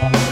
love.